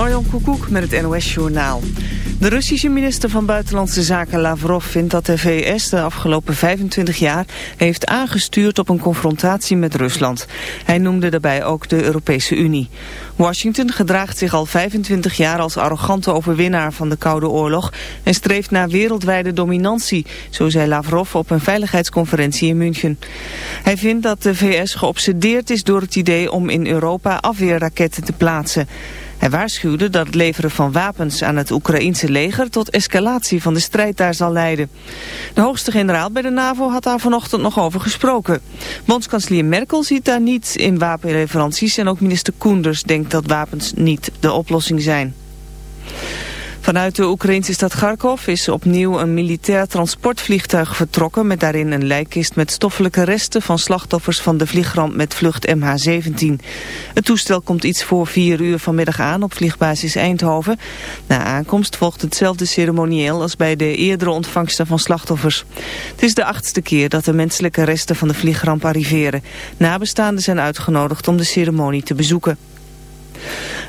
Marjan Koekoek met het NOS-journaal. De Russische minister van Buitenlandse Zaken Lavrov vindt dat de VS de afgelopen 25 jaar heeft aangestuurd op een confrontatie met Rusland. Hij noemde daarbij ook de Europese Unie. Washington gedraagt zich al 25 jaar als arrogante overwinnaar van de Koude Oorlog en streeft naar wereldwijde dominantie, zo zei Lavrov op een veiligheidsconferentie in München. Hij vindt dat de VS geobsedeerd is door het idee om in Europa afweerraketten te plaatsen. Hij waarschuwde dat het leveren van wapens aan het Oekraïense leger tot escalatie van de strijd daar zal leiden. De hoogste generaal bij de NAVO had daar vanochtend nog over gesproken. Bondskanselier Merkel ziet daar niet in wapenleveranties en ook minister Koenders denkt dat wapens niet de oplossing zijn. Vanuit de Oekraïnse stad Kharkov is opnieuw een militair transportvliegtuig vertrokken... met daarin een lijkkist met stoffelijke resten van slachtoffers van de vliegramp met vlucht MH17. Het toestel komt iets voor vier uur vanmiddag aan op vliegbasis Eindhoven. Na aankomst volgt hetzelfde ceremonieel als bij de eerdere ontvangsten van slachtoffers. Het is de achtste keer dat de menselijke resten van de vliegramp arriveren. Nabestaanden zijn uitgenodigd om de ceremonie te bezoeken.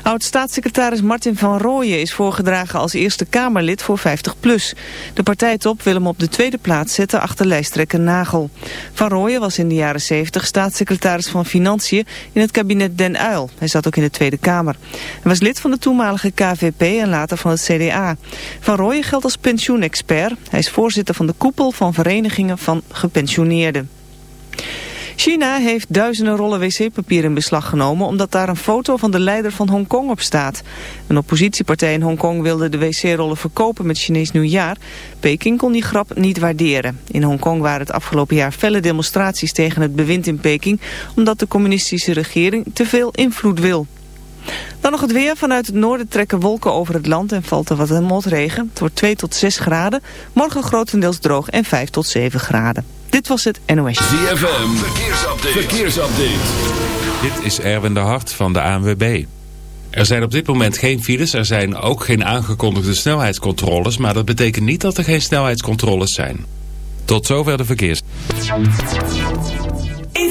Oud-staatssecretaris Martin van Rooyen is voorgedragen als Eerste Kamerlid voor 50PLUS. De partijtop wil hem op de tweede plaats zetten achter lijsttrekker Nagel. Van Rooyen was in de jaren 70 staatssecretaris van Financiën in het kabinet Den Uyl. Hij zat ook in de Tweede Kamer. Hij was lid van de toenmalige KVP en later van het CDA. Van Rooyen geldt als pensioenexpert. Hij is voorzitter van de koepel van verenigingen van gepensioneerden. China heeft duizenden rollen wc-papier in beslag genomen omdat daar een foto van de leider van Hongkong op staat. Een oppositiepartij in Hongkong wilde de wc-rollen verkopen met Chinees nieuwjaar. Peking kon die grap niet waarderen. In Hongkong waren het afgelopen jaar felle demonstraties tegen het bewind in Peking omdat de communistische regering te veel invloed wil. Dan nog het weer. Vanuit het noorden trekken wolken over het land en valt er wat motregen. Het wordt 2 tot 6 graden. Morgen grotendeels droog en 5 tot 7 graden. Dit was het NOS. ZFM, verkeersupdate. verkeersupdate. Dit is Erwin de Hart van de ANWB. Er zijn op dit moment geen files, er zijn ook geen aangekondigde snelheidscontroles... maar dat betekent niet dat er geen snelheidscontroles zijn. Tot zover de verkeers. In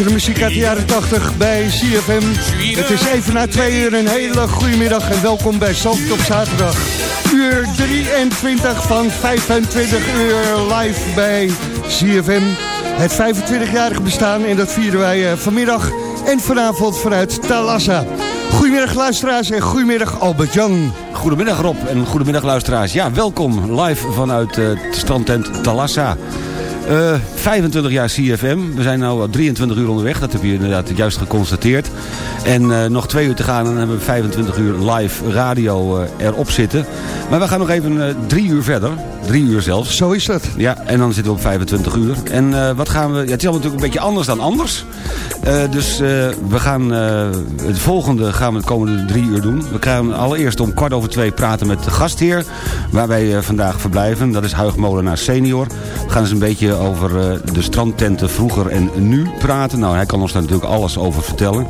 Lekkere muziek uit de jaren 80 bij CFM. Het is even na twee uur een hele goede middag en welkom bij Zand op zaterdag. Uur 23 van 25 uur live bij CFM. Het 25-jarige bestaan en dat vieren wij eh, vanmiddag en vanavond vanuit Talassa. Goedemiddag luisteraars en goedemiddag Albert-Jan. Goedemiddag Rob en goedemiddag luisteraars. Ja, welkom live vanuit eh, het strandtent Talassa. Eh, 25 jaar CFM. We zijn nu al 23 uur onderweg. Dat heb je inderdaad juist geconstateerd. En eh, nog twee uur te gaan en dan hebben we 25 uur live radio eh, erop zitten. Maar we gaan nog even eh, drie uur verder. Drie uur zelfs. Zo is dat. Ja, en dan zitten we op 25 uur. En eh, wat gaan we... Ja, het is allemaal natuurlijk een beetje anders dan anders. Eh, dus eh, we gaan... het volgende gaan we de komende drie uur doen. We gaan allereerst om kwart over twee praten met de gastheer... waar wij vandaag verblijven. Dat is Huig Molenaar senior. We gaan eens een beetje over de strandtenten vroeger en nu praten. Nou, hij kan ons daar natuurlijk alles over vertellen.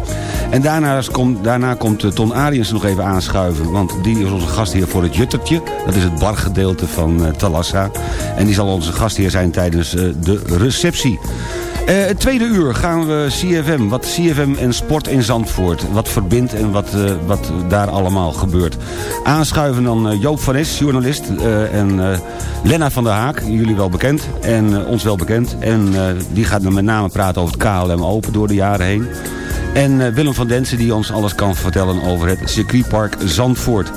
En daarna komt, daarna komt Ton Ariens nog even aanschuiven. Want die is onze gastheer voor het Juttertje. Dat is het bargedeelte van En die zal onze gastheer zijn tijdens eh, de receptie. Eh, het tweede uur gaan we CFM, wat CFM en sport in Zandvoort. Wat verbindt en wat, eh, wat daar allemaal gebeurt. Aanschuiven dan Joop van Es, journalist. en Lena van der Haak, jullie wel bekend. En ons wel bekend. En die gaat dan met name praten over het KLM Open door de jaren heen. En eh, Willem van Densen die ons alles kan vertellen over het circuitpark Zandvoort.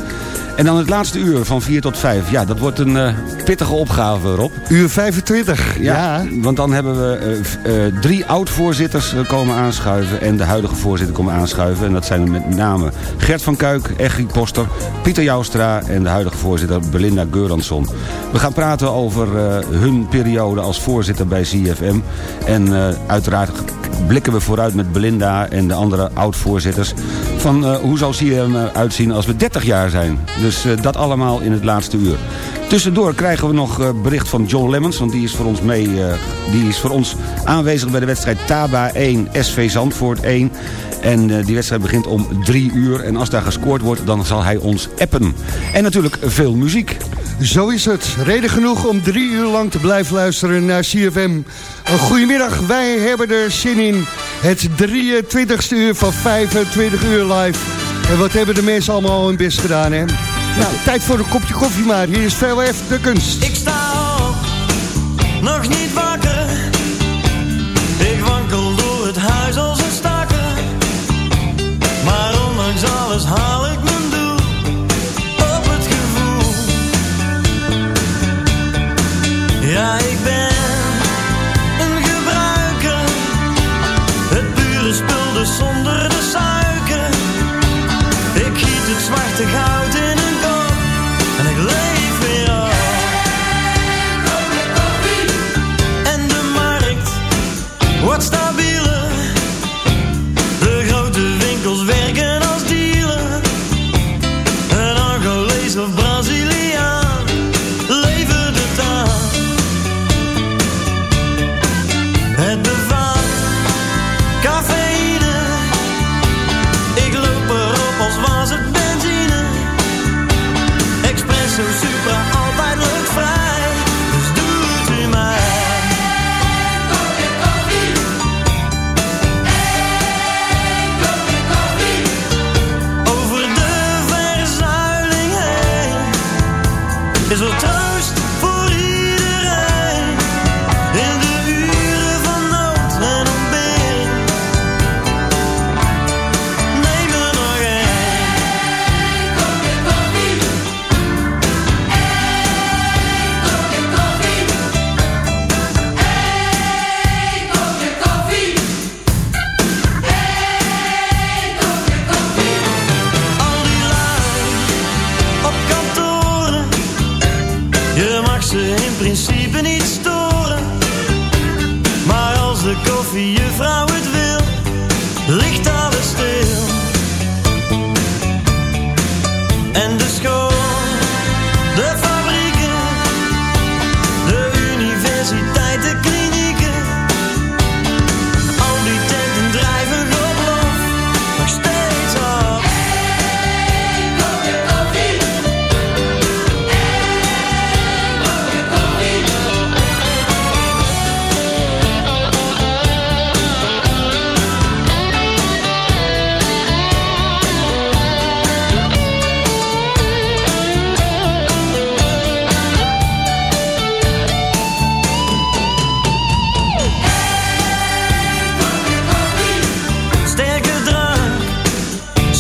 En dan het laatste uur van 4 tot 5. Ja, dat wordt een eh, pittige opgave, Rob. Uur 25. Ja. Want dan hebben we eh, drie oud-voorzitters komen aanschuiven... en de huidige voorzitter komen aanschuiven. En dat zijn met name Gert van Kuik, Eggie Poster... Pieter Joustra en de huidige voorzitter Belinda Geuransson. We gaan praten over hun periode als voorzitter bij CFM. En uiteraard blikken we vooruit met Belinda en de andere oud-voorzitters... van eh, hoe zal CFM eruit zien als we 30 jaar zijn. Dus eh, dat allemaal in het laatste uur. Tussendoor krijgen we nog eh, bericht van John Lemmens... want die is voor ons, mee, die is voor ons aanwezig bij de wedstrijd Taba 1, SV Zandvoort 1... En die wedstrijd begint om drie uur. En als daar gescoord wordt, dan zal hij ons appen. En natuurlijk veel muziek. Zo is het. Reden genoeg om drie uur lang te blijven luisteren naar CFM. Een goedemiddag, wij hebben er zin in. Het 23ste uur van 25 uur live. En wat hebben de mensen allemaal hun best gedaan, hè? Nou, tijd voor een kopje koffie maar. Hier is VLF de kunst. Ik sta op, nog niet wakker. Ik wankel door het huis als een stakker. Maar ondanks alles haal Ja, ik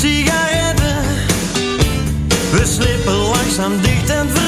sigaretten. We slippen langzaam dicht en ver.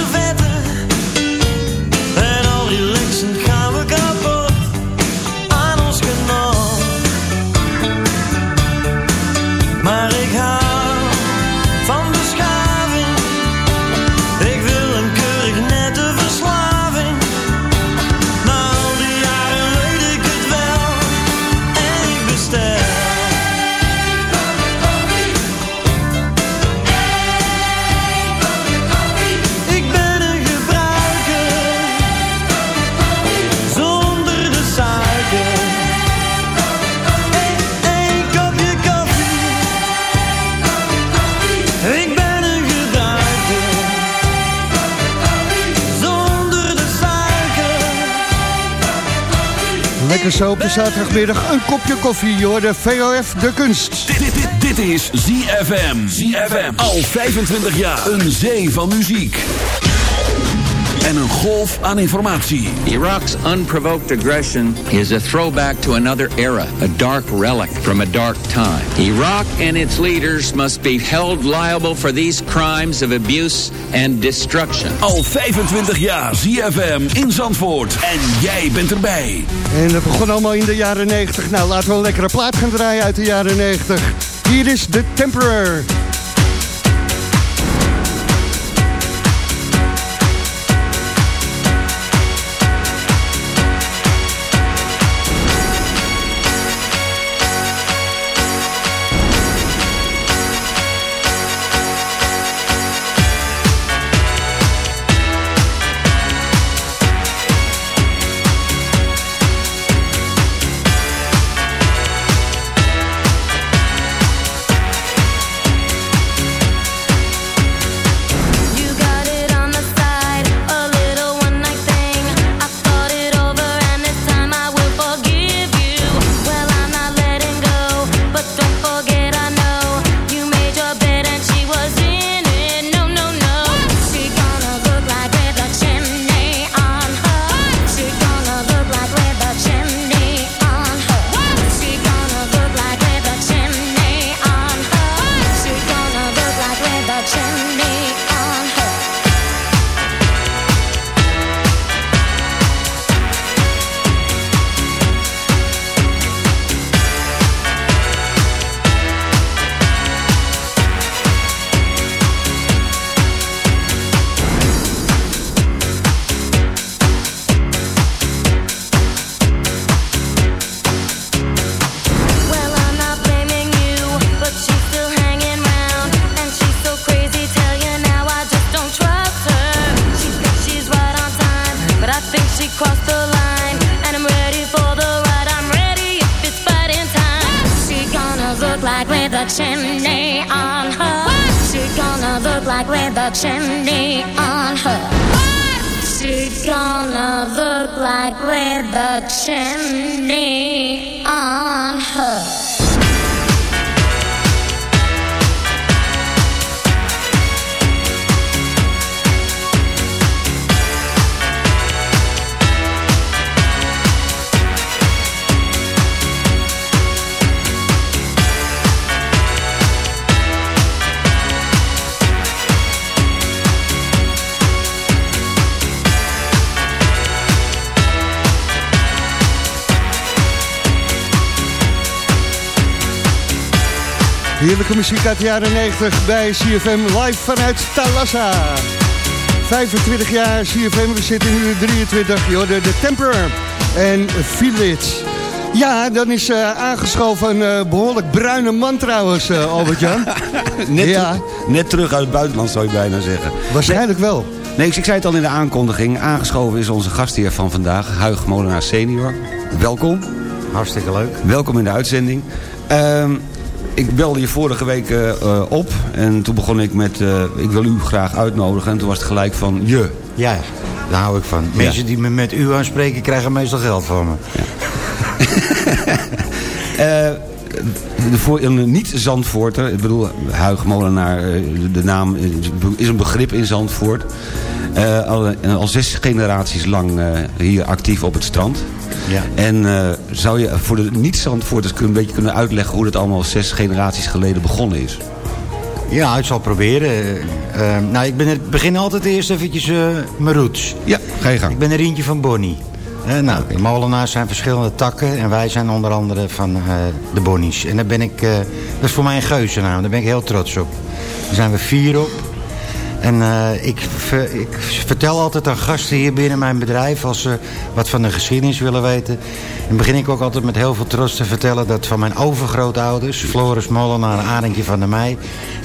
En zo op de zaterdagmiddag een kopje koffie. Je de VOF De Kunst. Dit, dit, dit, dit is ZFM. ZFM. Al 25 jaar. Een zee van muziek en een golf aan informatie. Iraq's unprovoked aggression is a throwback to another era, a dark relic from a dark time. Irak and its leaders must be held liable for these crimes of abuse and destruction. Al 25 jaar ZFM in Zandvoort en jij bent erbij. En dat begon allemaal in de jaren 90. Nou, laten we een lekkere plaat gaan draaien uit de jaren 90. Hier is de Temperer. heerlijke muziek uit de jaren 90 bij CFM live vanuit Talassa. 25 jaar CFM, we zitten nu 23, Jorden de Temper en Village. Ja, dan is eh, aangeschoven een behoorlijk bruine man trouwens, eh, Albert-Jan. net, net terug uit het buitenland zou je bijna zeggen. Waarschijnlijk wel. Nee, ik, zei het al in de aankondiging. Aangeschoven is onze gastheer van vandaag, Huig Molenaar senior. Welkom. Hartstikke leuk. Welkom in de uitzending. Ehm, ik belde je vorige week eh, eh, op en toen begon ik met... eh, ik wil u graag uitnodigen en toen was het gelijk van je. Ja, daar hou ik van. Mensen die me met u aanspreken krijgen meestal geld van me. De voor, een niet-Zandvoorter, ik bedoel, Huig Molenaar, de, naam is een begrip in Zandvoort. Eh, al, al zes generaties lang eh, hier actief op het strand. Ja. En eh, zou je voor de niet-Zandvoorters kun- een beetje kunnen uitleggen... hoe dat allemaal zes generaties geleden begonnen is? Ja, ik zal proberen. Eh, eh, nou, ik ben er, begin altijd eerst eventjes eh, mijn roots. Ja, ga je gang. Ik ben een rientje van Bonnie. Eh, nou, de molenaars zijn verschillende takken en wij zijn onder andere van eh, de Bonnies. En daar ben ik, eh, dat is voor mij een geuzennaam, daar ben ik heel trots op. Daar zijn we vier op. En eh, ik, ver- ik vertel altijd aan gasten hier binnen mijn bedrijf... als ze wat van de geschiedenis willen weten. Dan begin ik ook altijd met heel veel trots te vertellen... dat van mijn overgrootouders, Floris Molenaar en Arendtje van der Meij...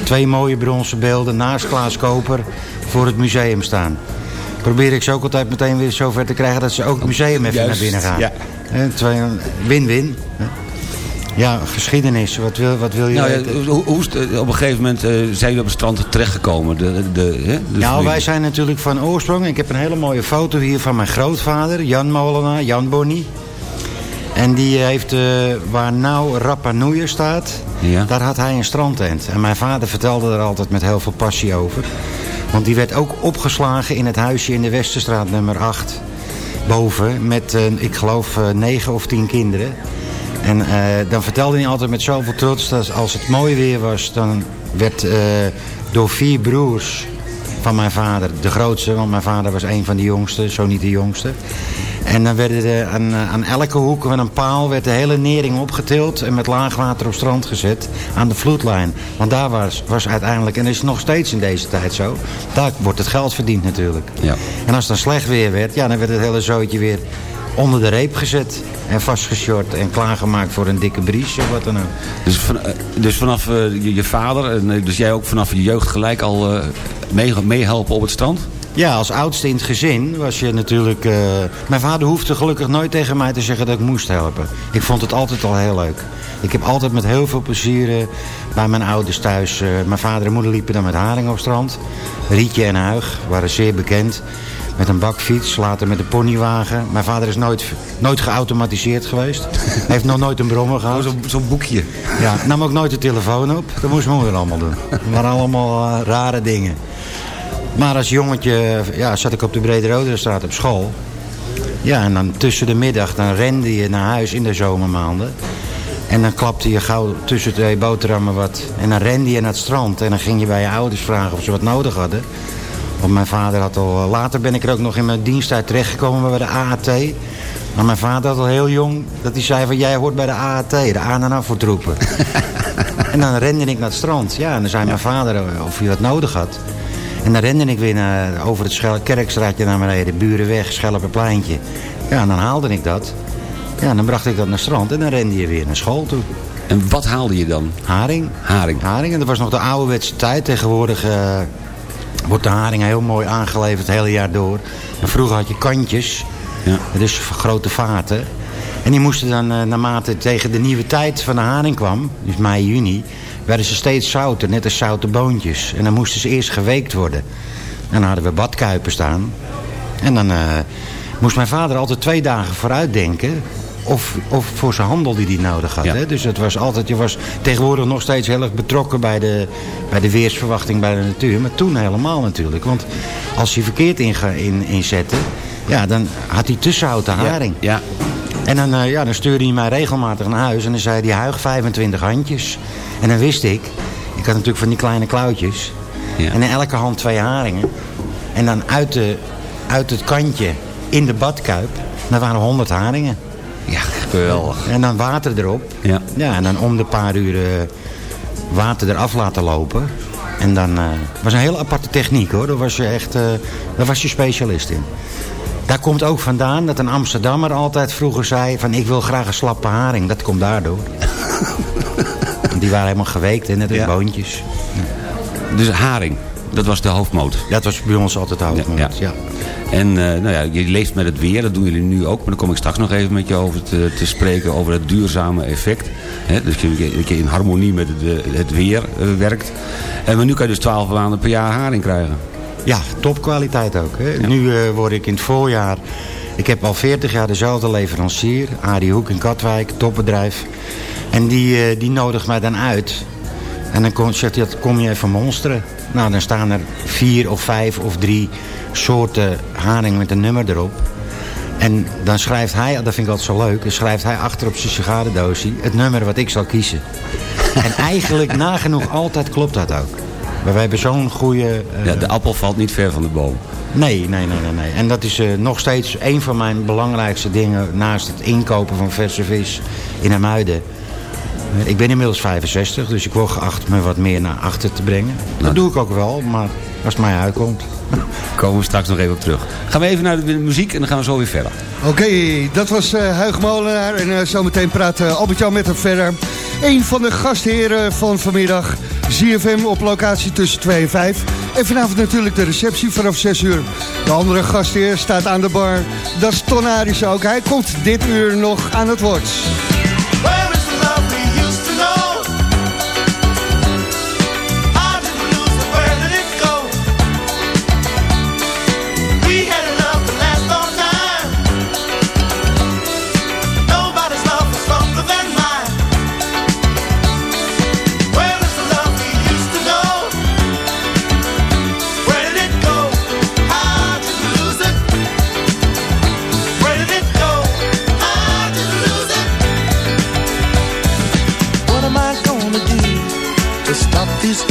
twee mooie bronzen beelden naast Klaas Koper voor het museum staan. Probeer ik ze ook altijd meteen weer zover te krijgen... dat ze ook het museum even Juist, naar binnen gaan. ja. Win-win. Ja, geschiedenis. Wat wil, wat wil je Nou, weten? ja, hoe, eh, op een gegeven moment eh, zijn jullie op het strand terechtgekomen? De, de, hè, de Nou, wij zijn natuurlijk van oorsprong. Ik heb een hele mooie foto hier van mijn grootvader, Jan Molenaar, Jan Bonnie. En die heeft, eh, waar nou Rapa Nui staat, Ja. daar had hij een strandtent. En mijn vader vertelde er altijd met heel veel passie over. Want die werd ook opgeslagen in het huisje in de Westerstraat nummer 8. Boven, met, ik geloof, negen of tien kinderen. En eh, dan vertelde hij altijd met zoveel trots dat als het mooi weer was... dan werd eh, door vier broers van mijn vader, de grootste... want mijn vader was een van de jongste, zo niet de jongste... En dan werden er aan, eh, aan elke hoek met een paal werd de hele nering opgetild... en met laagwater op strand gezet aan de vloedlijn. Want daar was, was uiteindelijk, en dat is nog steeds in deze tijd zo... daar wordt het geld verdiend natuurlijk. Ja. En als het dan slecht weer werd, ja, dan werd het hele zootje weer onder de reep gezet... en vastgeshort en klaargemaakt voor een dikke bries of wat dan ook. Dus, van, eh, dus vanaf eh, je, je vader, en eh, dus jij ook vanaf je jeugd gelijk al eh, mee- meehelpen op het strand? Ja, als oudste in het gezin was je natuurlijk... Mijn vader hoefde gelukkig nooit tegen mij te zeggen dat ik moest helpen. Ik vond het altijd al heel leuk. Ik heb altijd met heel veel plezier bij mijn ouders thuis... mijn vader en moeder liepen dan met haring op strand. Rietje en Huig waren zeer bekend. Met een bakfiets, later met een ponywagen. Mijn vader is nooit, nooit geautomatiseerd geweest. Hij heeft nog nooit een brommer gehad. Zo'n zo boekje. Ja, nam ook nooit de telefoon op. Dat moest mijn moeder allemaal doen. Waren allemaal eh, rare dingen. Maar als jongetje ja, zat ik op de Brede Rode straat op school. Ja, en dan tussen de middag dan rende je naar huis in de zomermaanden. En dan klapte je gauw tussen twee boterhammen wat. En dan rende je naar het strand. En dan ging je bij je ouders vragen of ze wat nodig hadden. Want mijn vader had al... Later ben ik er ook nog in mijn diensttijd terechtgekomen bij de AAT. Maar mijn vader had al heel jong dat hij zei van... jij hoort bij de AAT, de aan- en afvoertroepen. en dan rende ik naar het strand. Ja, en dan zei mijn vader eh, of hij wat nodig had. En dan rende ik weer naar, over het Schel Kerkstraatje naar beneden. Burenweg, Schelpenpleintje. Ja, en dan haalde ik dat. Ja, en dan bracht ik dat naar het strand. En dan rende je weer naar school toe. En wat haalde je dan? Haring. Haring. Haring. En dat was nog de ouderwetse tijd. Tegenwoordig eh, wordt de haring heel mooi aangeleverd het hele jaar door. Vroeger had je kantjes. Ja. Dat is grote vaten. En die moesten dan eh, naarmate tegen de nieuwe tijd van de haring kwam, dus mei, juni, werden ze steeds zouter, net als zoute boontjes. En dan moesten ze eerst geweekt worden. En dan hadden we badkuipen staan. En dan eh, moest mijn vader altijd twee dagen vooruit denken. Of, of voor zijn handel die hij nodig had. Ja. Hè? Dus het was altijd, je was tegenwoordig nog steeds heel erg betrokken bij de, bij de weersverwachting bij de natuur. Maar toen helemaal natuurlijk. Want als hij verkeerd inge- in, inzette, ja, dan had hij te zoute haring. Ja. En dan, eh, ja, dan stuurde hij mij regelmatig naar huis. En dan zei hij, huig 25 handjes. En dan wist ik, ik had natuurlijk van die kleine klauwtjes. Ja. En in elke hand twee haringen. En dan uit, de, uit het kantje in de badkuip, daar waren 100 haringen. Ja, geweldig. En dan water erop. Ja. Ja, en dan om de paar uur eh, water eraf laten lopen. En dan eh was een hele aparte techniek hoor. Daar was je echt eh, daar was je specialist in. Daar komt ook vandaan dat een Amsterdammer altijd vroeger zei... van ik wil graag een slappe haring. Dat komt daardoor. Die waren helemaal geweekt, hè, net als Ja. boontjes. Dus haring, dat was de hoofdmoot. Dat was bij ons altijd de hoofdmoot, Ja, ja. En eh, nou ja, je leeft met het weer, dat doen jullie nu ook. Maar daar kom ik straks nog even met je over te, te spreken, over het duurzame effect. Dus je, dat je in harmonie met het, eh, het weer eh, werkt. En maar nu kan je dus 12 maanden per jaar haring krijgen. Ja, topkwaliteit ook. Hè. Nu word ik in het voorjaar... Ik heb al 40 jaar dezelfde leverancier. Arie Hoek in Katwijk, topbedrijf. En die, die nodigt mij dan uit. En dan kom, zegt hij, "Dat kom je even monsteren. Nou, dan staan er vier of vijf of drie soorten haring met een nummer erop. En dan schrijft hij, dat vind ik altijd zo leuk... dan schrijft hij achter op zijn sigarendoosje het nummer wat ik zal kiezen. en eigenlijk nagenoeg altijd klopt dat ook. Maar wij hebben zo'n goede... eh, Ja, de appel valt niet ver van de boom. Nee, nee, nee, nee. nee. En dat is eh, nog steeds een van mijn belangrijkste dingen... naast het inkopen van verse vis in Amuiden. Ik ben inmiddels 65, dus ik word geacht me wat meer naar achter te brengen. Dat doe ik ook wel, maar als het mij uitkomt. Komen we straks nog even op terug. Gaan we even naar de muziek en dan gaan we zo weer verder. Oké, dat was eh Huig Molenaar. En eh, zometeen praat eh, Albert-Jan met hem verder. Een van de gastheren van vanmiddag. ZFM op locatie tussen 2 en 5. En vanavond natuurlijk de receptie vanaf 6 uur. De andere gastheer staat aan de bar. Dat is Ton Aris ook. Hij komt dit uur nog aan het woord.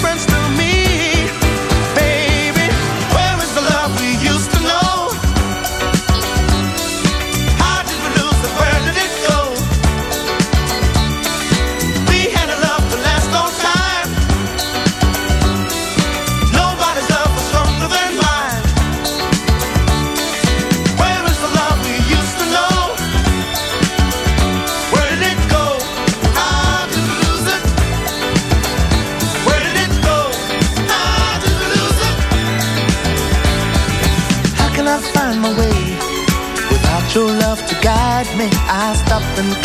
friends to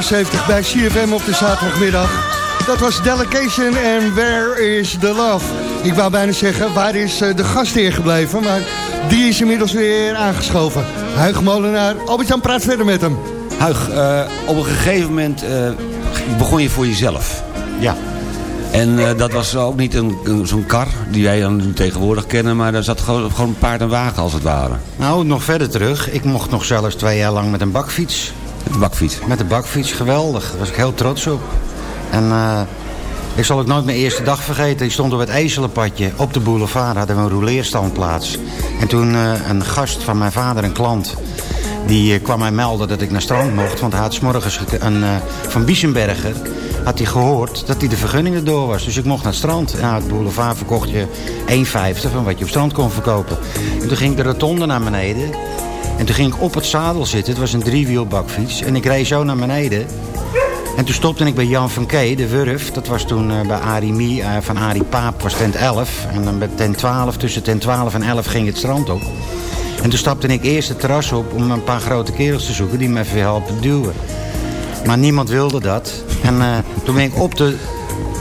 jaren 70 bij CFM op de zaterdagmiddag. Dat was Delegation en Where is the Love? Ik wou bijna zeggen, waar is eh, de gastheer gebleven? Maar die is inmiddels weer aangeschoven. Huig Molenaar, Albert-Jan praat verder met hem. Huig, eh, op een gegeven moment eh, begon je voor jezelf. Ja. En eh, dat was ook niet een, een- zo'n kar die wij dan nu tegenwoordig kennen... maar daar zat gewoon, gewoon een paard en wagen als het ware. Nou, nog verder terug. Ik mocht nog zelfs twee jaar lang met een bakfiets. De bakfiets. Met de bakfiets, geweldig. Daar was ik heel trots op. En eh, ik zal ook nooit mijn eerste dag vergeten. Ik stond op het Ezelenpadje op de boulevard. Hadden we een rouleerstandplaats. En toen eh, een gast van mijn vader, een klant... die eh, kwam mij melden dat ik naar strand mocht. Want hij had 's morgens gek- een, van Biesenberger... had hij gehoord dat hij de vergunning erdoor was. Dus ik mocht naar het strand. En aan het boulevard verkocht je 1,50 van wat je op strand kon verkopen. En toen ging de rotonde naar beneden... En toen ging ik op het zadel zitten. Het was een driewielbakfiets. En ik reed zo naar beneden. En toen stopte ik bij Jan van Kee, de Wurf. Dat was toen eh, bij Arie Mie, eh, van Arie Paap, was tent 11. En dan bij tent 12, tussen tent 12 en 11 ging het strand op. En toen stapte ik eerst het terras op om een paar grote kerels te zoeken... die me even helpen duwen. Maar niemand wilde dat. En eh, toen ben ik op, de,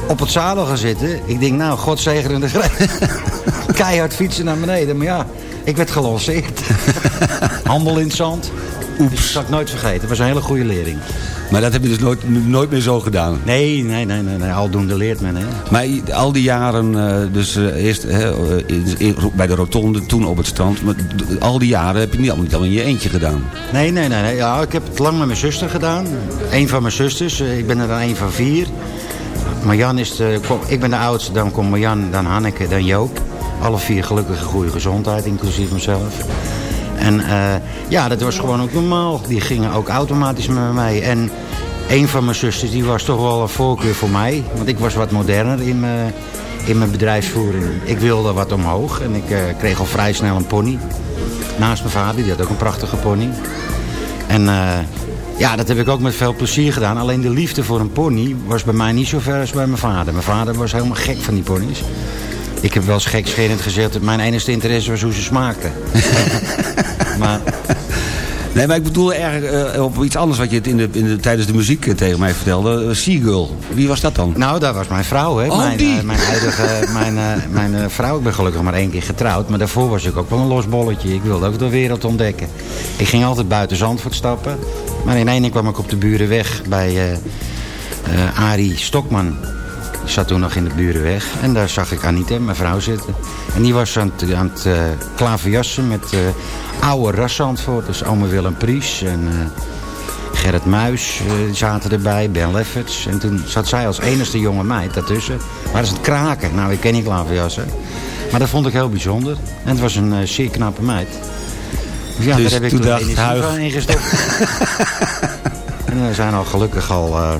op het zadel gaan zitten. Ik denk, nou, God zegene de Keihard fietsen naar beneden. Maar ja, ik werd gelanceerd. Handel in het zand. Oeps. dat zal ik nooit vergeten. Het was een hele goede lering. Maar dat heb je dus nooit, nooit meer zo gedaan? Nee, nee, nee, nee, nee. aldoende leert men. Hè. Maar al die jaren, eh, dus eh, eerst hè, eh, bij de rotonde, toen op het strand... Maar al die jaren heb je niet allemaal, niet allemaal in je eentje gedaan. Nee, nee, nee. nee. Ja, ik heb het lang met mijn zuster gedaan. Eén van mijn zusters. Ik ben er dan één van vier. Marjan is de, ik ben de oudste, dan komt Marjan, dan Hanneke, dan Joop. Alle vier gelukkige goede gezondheid, inclusief mezelf. En eh, ja, dat was gewoon ook normaal. Die gingen ook automatisch met mij. En een van mijn zusters, die was toch wel een voorkeur voor mij. Want ik was wat moderner in mijn, in mijn bedrijfsvoering. Ik wilde wat omhoog en ik eh, kreeg al vrij snel een pony. Naast mijn vader, die had ook een prachtige pony. En eh, ja, dat heb ik ook met veel plezier gedaan. Alleen de liefde voor een pony was bij mij niet zo ver als bij mijn vader. Mijn vader was helemaal gek van die ponies. Ik heb wel eens gekscherend gezegd dat mijn enige interesse was hoe ze smaakten. maar Nee, maar ik bedoel eigenlijk eh, op iets anders wat je in de, in de, tijdens de muziek eh, tegen mij vertelde. Eh, Seagull. Wie was dat dan? Nou, dat was mijn vrouw, hè. Oh, mijn, die. mijn huidige, mijn, mijn vrouw. Ik ben gelukkig maar één keer getrouwd. Maar daarvoor was ik ook wel een los bolletje. Ik wilde ook de wereld ontdekken. Ik ging altijd buiten Zandvoort stappen. Maar in één kwam ik op de Burenweg bij Arie Stokman. Die zat toen nog in de Burenweg. En daar zag ik Anita, mijn vrouw, zitten. En die was aan het, aan het eh, klaverjassen met eh, oude ras Zandvoort. Dus ome Willem Pries en... eh, Gerrit Muis zaten erbij, Ben Lefferts. En toen zat zij als enige jonge meid daartussen. Waar is het kraken? Nou, ik ken niet klaverjassen. Maar dat vond ik heel bijzonder. En het was een zeer knappe meid. Dus ja, Dus daar heb ik toen dacht energie van ingestopt. en we zijn al gelukkig al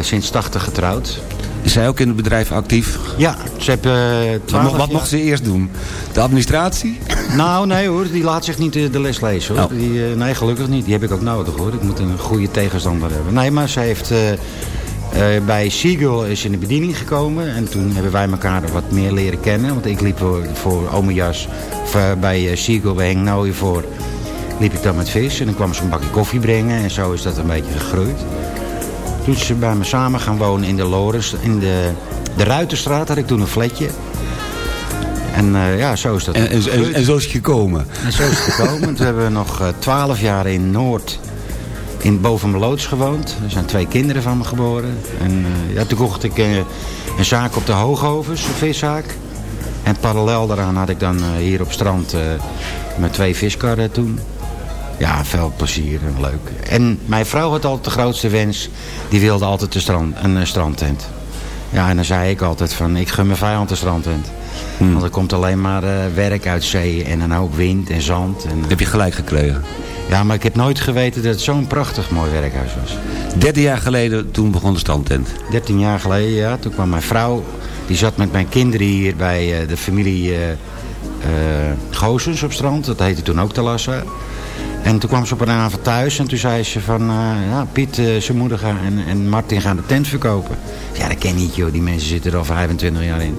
sinds 80 getrouwd. Is zij ook in het bedrijf actief? Ja, ze heeft eh Wat, 12 mocht- wat mocht ze eerst doen? De administratie? Nou, nee hoor, die laat zich niet eh, de les lezen hoor. Oh. Die, eh, nee, gelukkig niet. Die heb ik ook nodig hoor. Ik moet een goede tegenstander hebben. Nee, maar ze heeft... eh, eh, bij Seagull is in de bediening gekomen. En toen hebben wij elkaar wat meer leren kennen. Want ik liep voor, voor Ome Jas of, eh, bij eh, Seagull, bij Henk Nooijen voor... liep ik dan met vis. En dan kwam ze een bakje koffie brengen. En zo is dat een beetje gegroeid. Toen ze bij me samen gaan wonen in de Lores. In de, de Ruitenstraat had ik toen een flatje. En eh, ja, zo is dat. En, en, zo is het gekomen. En zo is het gekomen. Toen hebben we nog eh, twaalf jaar in Noord, in Bovenmeloods gewoond. Er zijn twee kinderen van me geboren. En eh, ja, toen kocht ik een zaak op de Hoogovens, een viszaak. En parallel daaraan had ik dan hier op strand mijn twee viskarren toen. Ja, veel plezier en leuk. En mijn vrouw had altijd de grootste wens. Die wilde altijd de strand, een eh, strandtent. Ja, en dan zei ik altijd van, ik gun mijn vijand een strandtent. Want er komt alleen maar eh, werk uit zee en een hoop wind en zand. En, Heb je gelijk gekregen. ja, maar ik heb nooit geweten dat het zo'n prachtig mooi werkhuis was. 13 jaar geleden, toen begon de strandtent. 13 jaar geleden, ja. Toen kwam mijn vrouw, die zat met mijn kinderen hier bij eh, de familie eh eh, Gozens op strand. Dat heette toen ook Talassa. En toen kwam ze op een avond thuis en toen zei ze van... eh, ja, Piet, eh, zijn moeder gaan en, en Martin gaan de tent verkopen. Ja, dat ken ik niet joh, die mensen zitten er al 25 jaar in.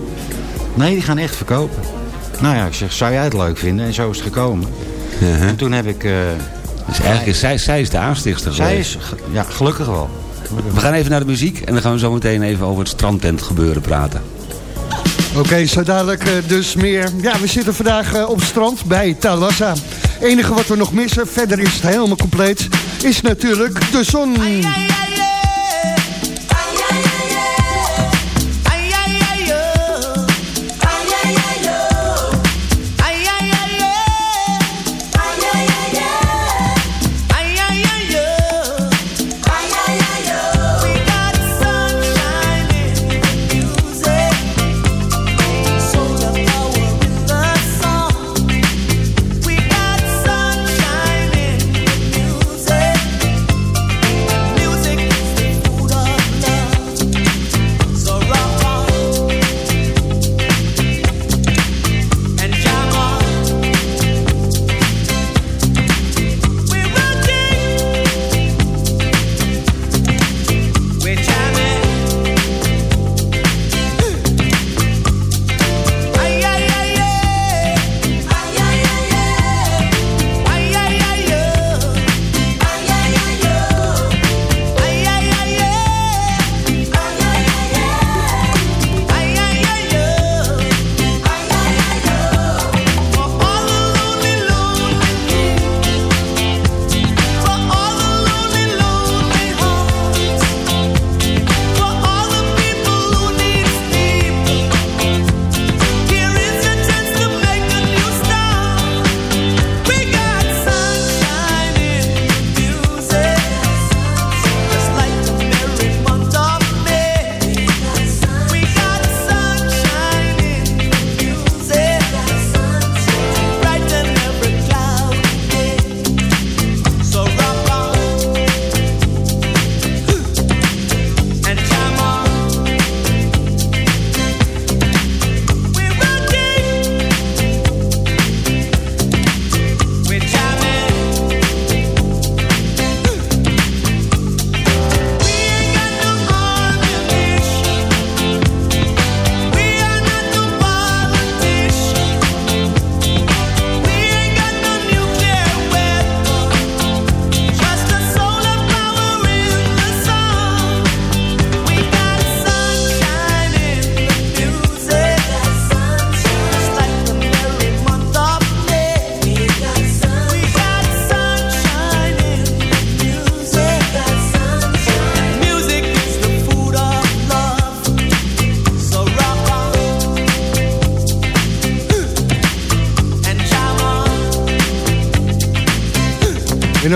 Nee, die gaan echt verkopen. Nou ja, ik zeg, zou jij het leuk vinden? En zo is het gekomen. En toen heb ik eh, Dus eigenlijk is zij, zij is de aanstichter Zij geweest. is, ja, gelukkig wel. We gaan even naar de muziek en dan gaan we zo meteen even over het strandtent gebeuren praten. Oké, zo dadelijk dus meer. Ja, we zitten vandaag op het strand bij Talassa. Enige wat we nog missen, verder is het helemaal compleet, is natuurlijk de zon.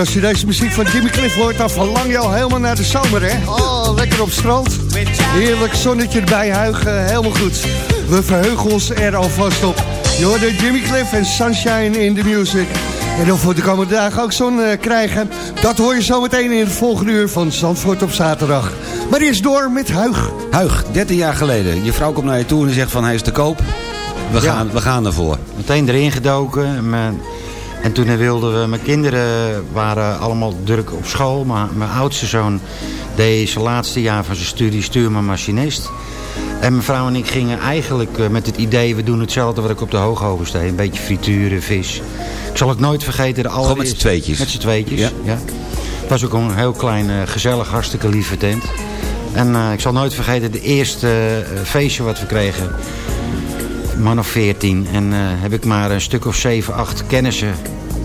Als je deze muziek van Jimmy Cliff hoort, dan verlang je al helemaal naar de zomer, hè? Oh, lekker op strand. Heerlijk zonnetje erbij huigen, helemaal goed. We verheugen ons er alvast op. Je hoorde Jimmy Cliff en Sunshine in the Music. En of we de komende dagen ook zon eh, krijgen, dat hoor je zometeen in het volgende uur van Zandvoort op zaterdag. Maar eerst door met Huig. Huig, 13 jaar geleden. Je vrouw komt naar je toe en zegt van hij is te koop. We Ja. gaan, we gaan ervoor. Meteen erin gedoken. En toen wilden we... Mijn kinderen waren allemaal druk op school. Maar mijn oudste zoon deed zijn laatste jaar van zijn studie stuurman-machinist. En mijn vrouw en ik gingen eigenlijk eh, met het idee... we doen hetzelfde wat ik op de Hooghoven deed. Een beetje frituren, vis. Ik zal het nooit vergeten. De Gewoon met z'n allereerste- tweetjes. Met z'n tweetjes, Ja. ja. Het was ook een heel klein, eh, gezellig, hartstikke lieve tent. En eh, ik zal nooit vergeten de eerste feestje wat we kregen man of veertien. En eh, heb ik maar een stuk of zeven, acht kennissen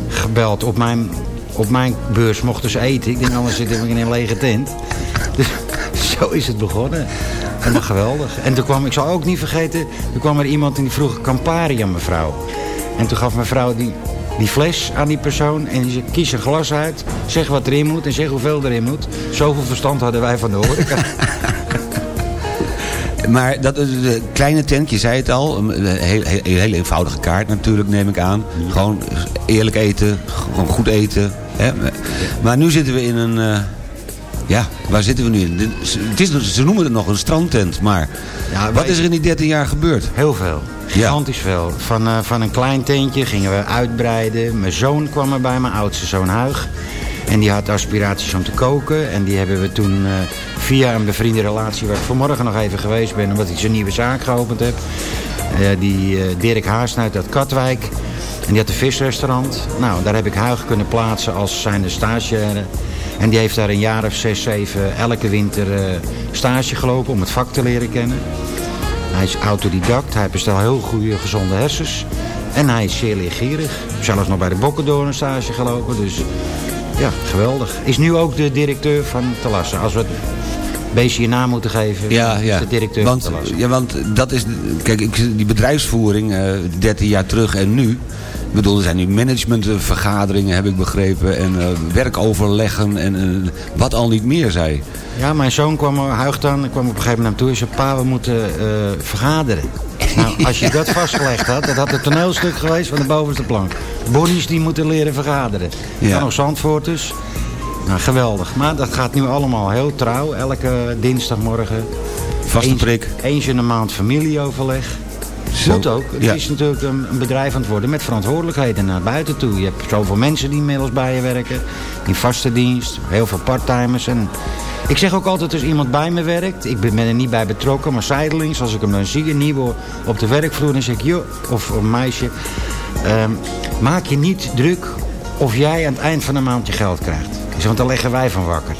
gebeld. Op mijn, op mijn beurs mochten ze eten. Ik denk, anders zit ik in een lege tent. Dus zo is het begonnen. En geweldig. En toen kwam, ik zal ook niet vergeten, er kwam er iemand en die vroeg Campari aan mevrouw. En toen gaf mevrouw die, die fles aan die persoon. En die zei, kies een glas uit, zeg wat erin moet en zeg hoeveel erin moet. Zoveel verstand hadden wij van de horeca. Maar dat is een kleine tent, je zei het al. Een heel, heel, hele eenvoudige kaart natuurlijk, neem ik aan. Gewoon eerlijk eten, gewoon goed eten. Hè? Maar nu zitten we in een... eh, ja, waar zitten we nu in? Het is, ze noemen het nog een strandtent, maar... Ja, wat is er in die 13 jaar gebeurd? Heel veel. Gigantisch veel. Van, eh, van een klein tentje gingen we uitbreiden. Mijn zoon kwam erbij, mijn oudste zoon Huig. En die had aspiraties om te koken. En die hebben we toen eh, via een bevriende relatie... waar ik vanmorgen nog even geweest ben... omdat ik zijn nieuwe zaak geopend heb. eh, die eh, Dirk Haasn uit Katwijk. En die had een visrestaurant. Nou, daar heb ik Huig kunnen plaatsen als zijnde stagiaire. En die heeft daar een jaar of zes, zeven elke winter stage gelopen om het vak te leren kennen. Hij is autodidact, hij heeft bestel heel goede gezonde hersens. En hij is zeer leergierig. Zelfs nog bij de Bokkendoorn een stage gelopen. Dus ja, geweldig. Is nu ook de directeur van Talassa. Als we het beestje je naam moeten geven, Ja, is ja. de directeur want, van Talassa. ja, want dat is... Kijk, ik, die bedrijfsvoering, eh 13 jaar terug en nu... Ik bedoel, er zijn nu managementvergaderingen, heb ik begrepen. En eh, werkoverleggen en eh, wat al niet meer, zei. Ja, mijn zoon kwam, Huig dan, kwam op een gegeven moment toe en zei... Pa, we moeten vergaderen. Nou, als je dat vastgelegd had, dat had het toneelstuk geweest van de bovenste plank. Bonnies die moeten leren vergaderen. Ja. Ja. nog Zandvoorters. Nou, geweldig. Maar dat gaat nu allemaal heel trouw. Elke dinsdagmorgen. Vaste Eens- prik. Eens in de maand familieoverleg. Zo. Moet ook. Het Ja. is natuurlijk een, een bedrijf aan het worden met verantwoordelijkheden naar buiten toe. Je hebt zoveel mensen die inmiddels bij je werken. In vaste dienst. Heel veel parttimers. En ik zeg ook altijd als iemand bij me werkt. Ik ben er niet bij betrokken. Maar zijdelings als ik hem dan zie. Een nieuwe op de werkvloer. Dan zeg ik joh. Of een meisje. ehm, maak je niet druk of jij aan het eind van de maand je geld krijgt. Want dan leggen wij van wakker.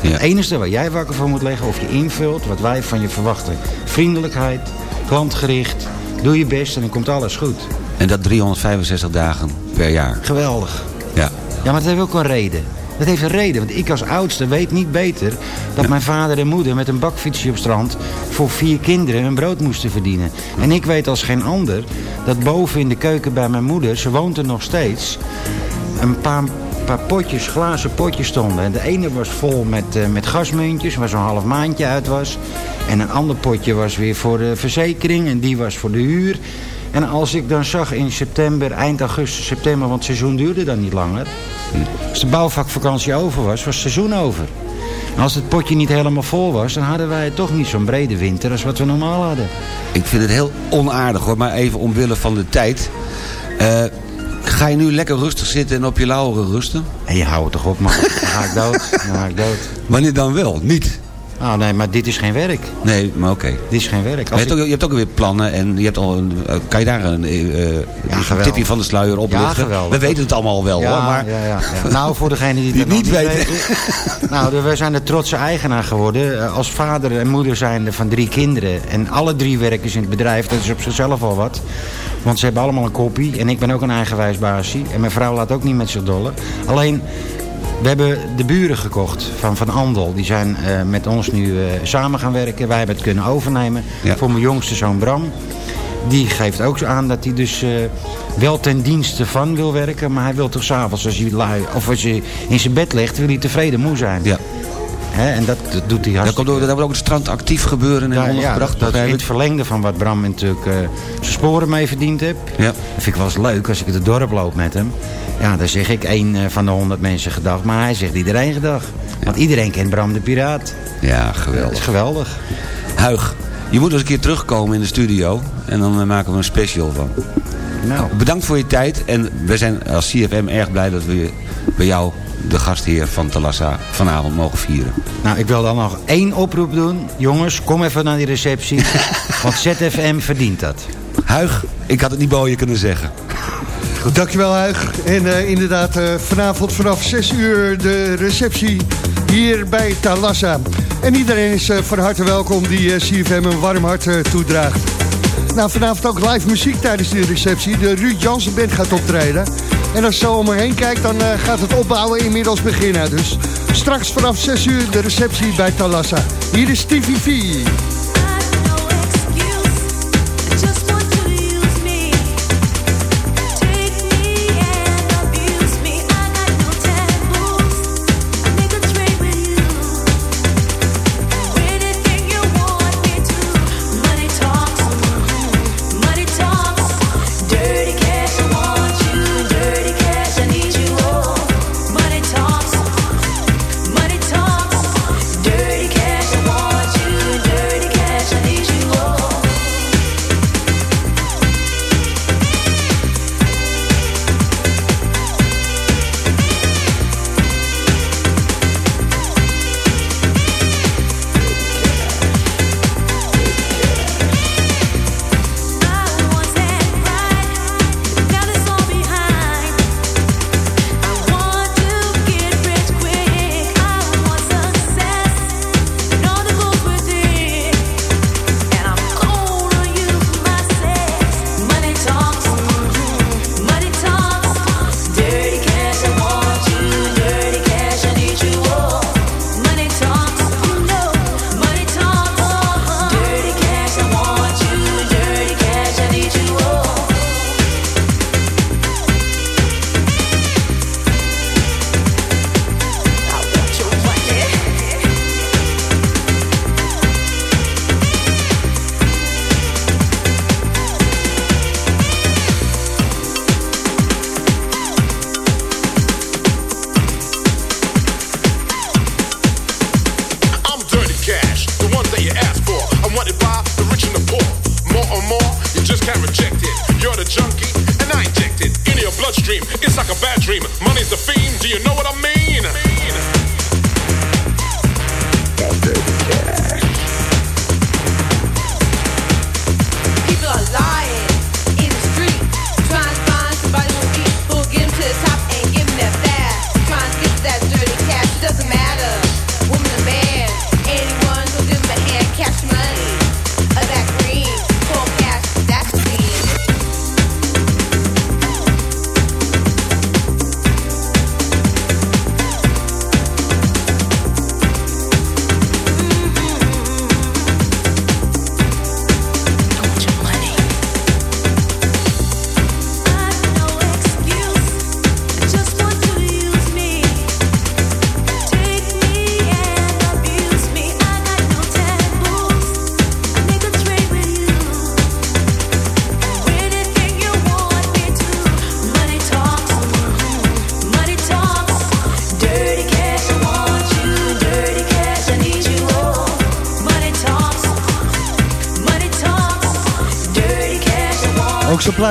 Ja. Het enige waar jij wakker voor moet leggen, of je invult wat wij van je verwachten. Vriendelijkheid, klantgericht, doe je best en dan komt alles goed. En dat 365 dagen per jaar. Geweldig. Ja. Ja, maar dat heeft ook een reden. Dat heeft een reden, want ik als oudste weet niet beter... dat mijn vader en moeder met een bakfietsje op strand... voor vier kinderen hun brood moesten verdienen. En ik weet als geen ander dat boven in de keuken bij mijn moeder... ze woont er nog steeds... een paar, paar potjes, glazen potjes stonden. En de ene was vol met, eh, met gasmuntjes, waar zo'n half maandje uit was. En een ander potje was weer voor de verzekering en die was voor de huur. En als ik dan zag in september, eind augustus, september... want het seizoen duurde dan niet langer... Als de bouwvakvakantie over was, was het seizoen over. En als het potje niet helemaal vol was, dan hadden wij toch niet zo'n brede winter als wat we normaal hadden. Ik vind het heel onaardig hoor, maar even omwille van de tijd. Eh, ga je nu lekker rustig zitten en op je lauweren rusten? En je houdt toch op, man. Dan ga ik dood. Dan ga ik dood. Wanneer dan wel? Niet? Ah, nee, maar dit is geen werk. Nee, maar oké. Dit is geen werk. Je, hebt ook, je hebt ook weer plannen en je hebt al een, eh, kan je daar een, geweldig. tipje van de sluier oplichten? Ja, geweldig. We weten het allemaal wel ja, hoor, maar ja, ja, ja. Nou, voor degene die het Die nog niet weten. nou, we zijn de trotse eigenaar geworden. Als vader en moeder zijnde van drie kinderen. En alle drie werken ze in het bedrijf. Dat is op zichzelf al wat. Want ze hebben allemaal een kopie. En ik ben ook een eigenwijs baasje. En mijn vrouw laat ook niet met zich dollen. Alleen, we hebben de buren gekocht van Van Andel. Die zijn eh, met ons nu eh, samen gaan werken. Wij hebben het kunnen overnemen. Ja. Voor mijn jongste zoon Bram. Die geeft ook aan dat hij dus eh, wel ten dienste van wil werken. Maar hij wil toch s'avonds als hij lui, of als hij in zijn bed ligt, wil hij tevreden moe zijn. ja. En dat, dat doet hij hartstikke komt, ook- daar wordt ook het strand actief gebeuren en ja, ja, ondergebracht. dat, dat in het verlengde van wat Bram natuurlijk eh, zijn sporen mee verdiend heeft. Ja. Dat vind ik wel eens leuk als ik het dorp loop met hem. Ja, dan zeg ik één eh, van de honderd mensen gedag. Maar hij zegt iedereen gedag. Want iedereen kent Bram de Piraat. ja, Dat geweldig. is geweldig. Huig, je moet eens een keer terugkomen in de studio en dan eh, maken we een special van. Nou, Bedankt voor je tijd en we zijn als CFM erg blij dat we bij jou de gastheer van Talassa vanavond mogen vieren. nou, ik wil dan nog één oproep doen. Jongens, kom even naar die receptie. want ZFM verdient dat. Huig, ik had het niet mooier kunnen zeggen. Goed, dankjewel Huig. En eh, inderdaad, eh, vanavond vanaf 6 uur de receptie hier bij Talassa. En iedereen is eh, van harte welkom die CFM een warm hart toedraagt. Nou, vanavond ook live muziek tijdens de receptie. De Ruud Jansen Band gaat optreden. En als je zo om me heen kijkt, dan eh, gaat het opbouwen inmiddels beginnen. Dus straks vanaf 6 uur de receptie bij Talassa. Hier is Stevie V.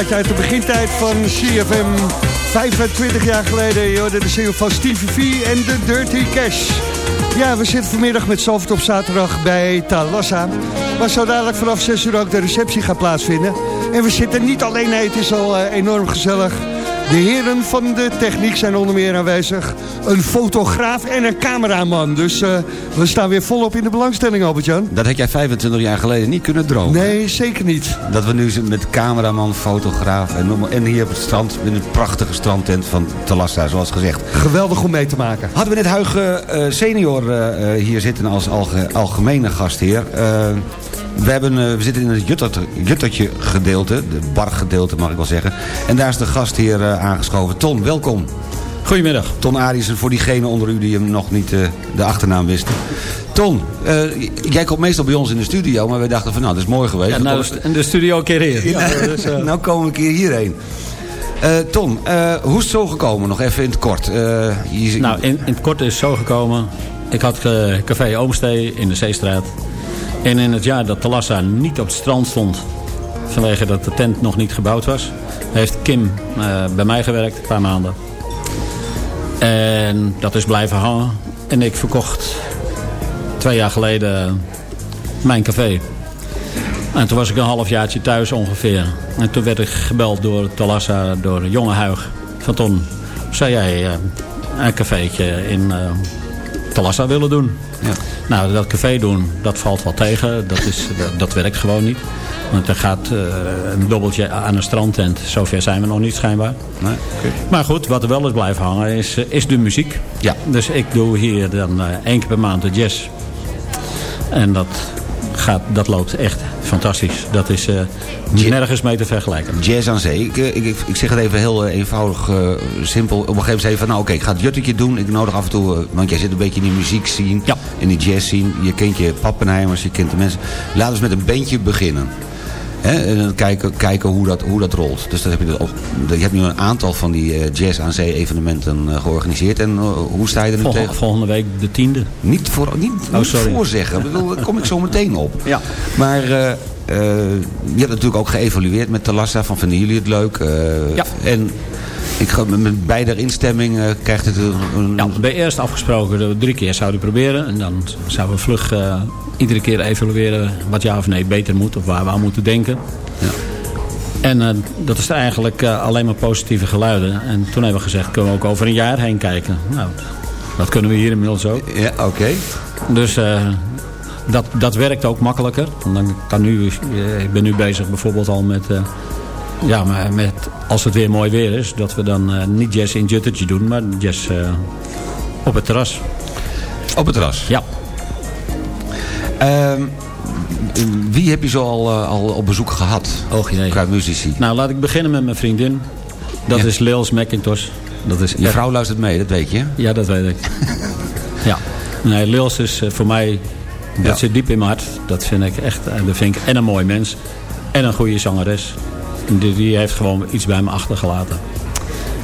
plaatje uit de begintijd van CFM. 25 jaar geleden, hoorde de single van Stevie V en de Dirty Cash. Ja, we zitten vanmiddag met Zalvert op zaterdag bij Talassa. Waar zo dadelijk vanaf 6 uur ook de receptie gaat plaatsvinden. En we zitten niet alleen, nee, het is al eh, enorm gezellig. De heren van de techniek zijn onder meer aanwezig. Een fotograaf en een cameraman. Dus eh, we staan weer volop in de belangstelling, Albert-Jan. Dat had jij 25 jaar geleden niet kunnen dromen. Nee, zeker niet. Dat we nu met cameraman, fotograaf en, noem en hier op het strand... in een prachtige strandtent van Talassa, zoals gezegd. Geweldig om mee te maken. Hadden we net Huig eh, senior eh, hier zitten als alge- algemene gastheer. We, hebben, eh, we zitten in het juttert, juttertje gedeelte, de bargedeelte mag ik wel zeggen. En daar is de gastheer eh, aangeschoven. Ton, welkom. Goedemiddag. Ton Arissen, voor diegenen onder u die hem nog niet eh, de achternaam wisten. Ton, jij komt meestal bij ons in de studio, maar wij dachten van nou, dat is mooi geweest. Ja, nou, in de studio een keer hier. Ja, dus, nou komen we een keer hierheen. Ton, hoe is het zo gekomen? Nog even in het kort. Je- Nou, in, in het kort is het zo gekomen. Ik had café Oomstee in de Zeestraat. En in het jaar dat Talassa niet op het strand stond... vanwege dat de tent nog niet gebouwd was... heeft Kim eh, bij mij gewerkt, een paar maanden. En dat is blijven hangen. En ik verkocht twee jaar geleden mijn café. En toen was ik een halfjaartje thuis ongeveer. En toen werd ik gebeld door Talassa, door jonge Huig van Ton. Zou jij eh, een cafeetje in eh Talassa willen doen? Ja. Nou, dat café doen, dat valt wel tegen. Dat, is, dat, dat werkt gewoon niet. Want er gaat eh, een dobbeltje aan een strandtent. Zover zijn we nog niet schijnbaar. Nee, Maar goed, wat er wel is blijven hangen is, eh, is de muziek. Ja. Dus ik doe hier dan eh, één keer per maand de jazz. En dat, gaat, dat loopt echt fantastisch. Dat is eh, nergens mee te vergelijken. Jazz aan zee. Ik, eh, ik, ik, zeg het even heel eh, eenvoudig, simpel. Op een gegeven moment zei je van, nou oké, ik ga het juttetje doen. Ik nodig af en toe, want jij zit een beetje in die muziek zien, in die jazz zien. Je kent je Pappenheimers, je kent de mensen. Laten we eens met een bandje beginnen. Hè, en dan kijken, kijken hoe, dat, hoe dat rolt. Dus dat heb je, op- je hebt nu een aantal van die eh, jazz aan zee evenementen eh, georganiseerd. En eh, hoe sta je er nu Vol- tegen? volgende week de tiende. Niet, voor, niet, Oh, niet voorzeggen. Daar kom ik zo meteen op. Ja. Maar je hebt natuurlijk ook geëvalueerd met Talassa. Van vinden jullie het leuk? Ja. En ik ga met- beider instemming eh, krijgt het een... Ja, bij eerst afgesproken dat we drie keer zouden proberen. En dan zouden we vlug eh, iedere keer evalueren wat ja of nee beter moet. Of waar we aan moeten denken. En eh, dat is eigenlijk alleen maar positieve geluiden. En toen hebben we gezegd, kunnen we ook over een jaar heen kijken. Nou, dat kunnen we hier inmiddels ook. Ja, oké. Dus dat, dat werkt ook makkelijker. Want dan kan nu, ik ben nu bezig bijvoorbeeld al met... ja, maar met, als het weer mooi weer is, dat we dan eh, niet jazz in Juttertje doen, maar jazz eh, op het terras. Op het terras? Ja. Ehm, wie heb je zo al, eh, al op bezoek gehad? Oh jee. Qua muzici. Nou, laat ik beginnen met mijn vriendin. Dat Ja. is Lils McIntosh. Dat is Je echt- vrouw luistert mee, dat weet je. Ja, dat weet ik. ja. Nee, Lils is voor mij... Dat Ja. zit diep in mijn hart. Dat vind ik echt... Dat vind ik en een mooi mens. En een goede zangeres. Die, die heeft gewoon iets bij me achtergelaten.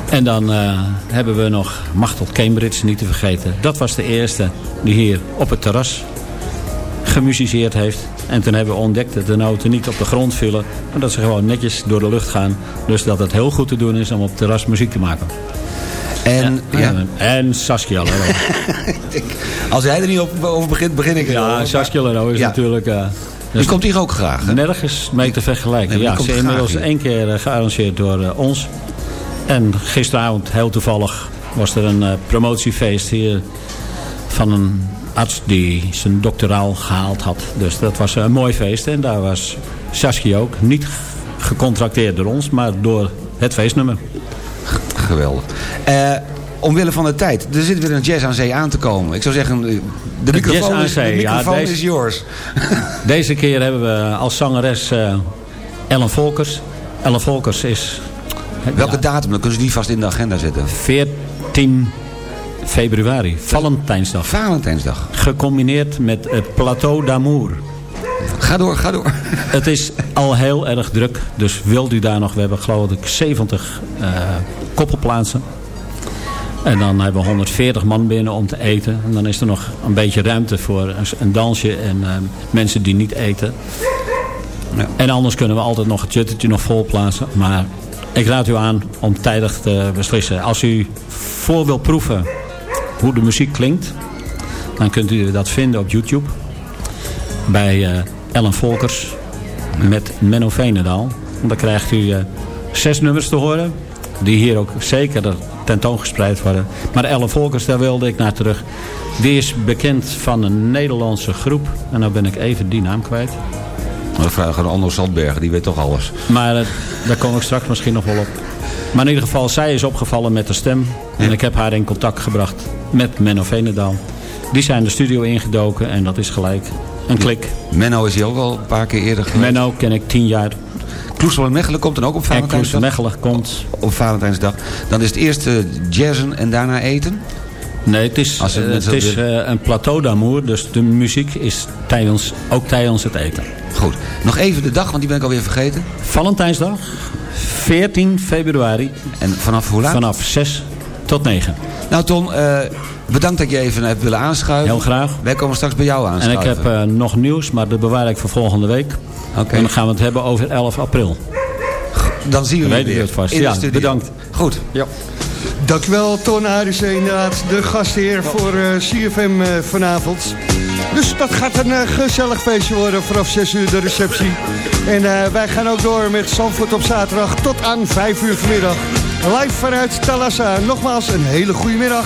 En dan eh, hebben we nog Machtel Cambridge niet te vergeten. Dat was de eerste die hier op het terras gemusiceerd heeft. En toen hebben we ontdekt dat de noten niet op de grond vielen. Maar dat ze gewoon netjes door de lucht gaan. Dus dat het heel goed te doen is om op het terras muziek te maken. En, ja. En Saskia Lero. Als hij er niet op, over begint, begin ik er Ja, over. Saskia Lero is Ja. natuurlijk... eh, Die komt hier ook graag, hè? Nergens mee te vergelijken. Nee, ja, ze inmiddels hier. één keer eh, gearrangeerd door eh, ons. En gisteravond, heel toevallig, was er een eh, promotiefeest hier van een arts die zijn doctoraal gehaald had. Dus dat was een mooi feest. En daar was Saskia ook. Niet gecontracteerd door ons, maar door het feestnummer. Geweldig. Eh, omwille van de tijd. Er zit weer een jazz aan zee aan te komen. Ik zou zeggen, eh, de microfoon, is, de ja, microfoon deze- is yours. Deze keer hebben we als zangeres eh, Ellen Volkers. Ellen Volkers is... Welke datum? Dan kunnen ze die vast in de agenda zetten. 14 februari, Valentijnsdag. Valentijnsdag. Gecombineerd met het Plateau d'Amour. Ga door, ga door. Het is al heel erg druk, dus wilt u daar nog... We hebben geloof ik 70 eh, koppelplaatsen. En dan hebben we 140 man binnen om te eten. En dan is er nog een beetje ruimte voor een, dansje en eh, mensen die niet eten. En anders kunnen we altijd nog het juttetje nog vol plaatsen. Maar ik raad u aan om tijdig te beslissen. Als u voor wil proeven hoe de muziek klinkt... dan kunt u dat vinden op YouTube. Bij eh, Ellen Volkers met Menno Veenendaal. En dan krijgt u eh, zes nummers te horen. Die hier ook zeker er tentoongespreid worden. Maar Ellen Volkers, daar wilde ik naar terug. Die is bekend van een Nederlandse groep. En nou ben ik even die naam kwijt. Dan vragen we aan Onno Zandbergen, die weet toch alles. Maar eh, daar kom ik straks misschien nog wel op. Maar in ieder geval, zij is opgevallen met de stem. En ik heb haar in contact gebracht met Menno Veenendaal. Die zijn de studio ingedoken en dat is gelijk een klik. Menno is hier ook al een paar keer eerder geweest. Menno ken ik tien jaar. Kloesel en Mechelen komt dan ook op En Valentijnsdag? Mechelen komt... Op Valentijnsdag. Dan is het eerst eh, jazzen en daarna eten? Nee, het is, het eh, het is eh, een plateau d'amour. Dus de muziek is tijdens, ook tijdens het eten. Goed. Nog even de dag, want die ben ik alweer vergeten. Valentijnsdag, 14 februari. En vanaf hoe laat? Vanaf 6 tot 9. Nou Ton, eh, bedankt dat je even hebt willen aanschuiven. Heel graag. Wij komen straks bij jou En ik aanschuiven. heb nog nieuws, maar dat bewaar ik voor volgende week. En dan gaan we het hebben over 11 april. Dan zien we u weer het vast. in de Ja, studio. bedankt. Goed. Ja. Dankjewel, Ton Arissen, inderdaad, de gastheer voor eh, CFM eh, vanavond. Dus dat gaat een eh, gezellig feestje worden vanaf 6 uur de receptie. En wij gaan ook door met Zandvoort op zaterdag tot aan 5 uur vanmiddag. Live vanuit Talassa. Nogmaals een hele goede middag.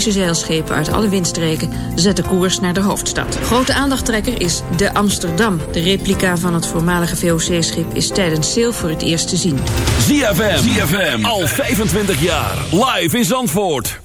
Zeilschepen uit alle windstreken zetten koers naar de hoofdstad. Grote aandachttrekker is de Amsterdam. De replica van het voormalige VOC-schip is tijdens sail voor het eerst te zien. ZFM, ZFM, al 25 jaar, live in Zandvoort.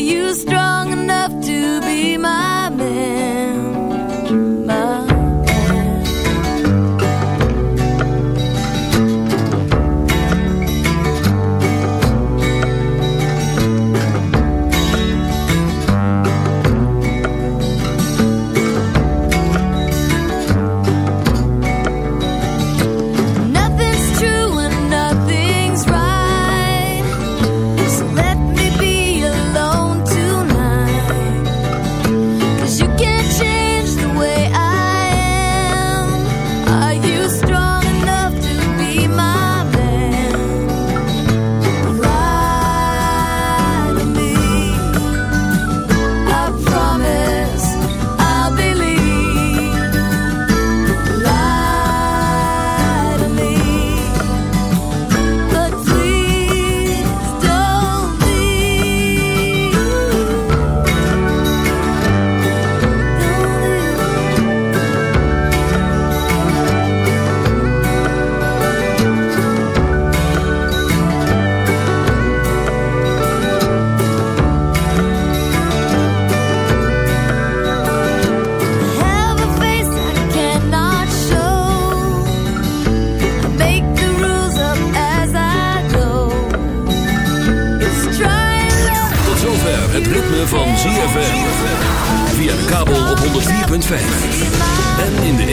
You to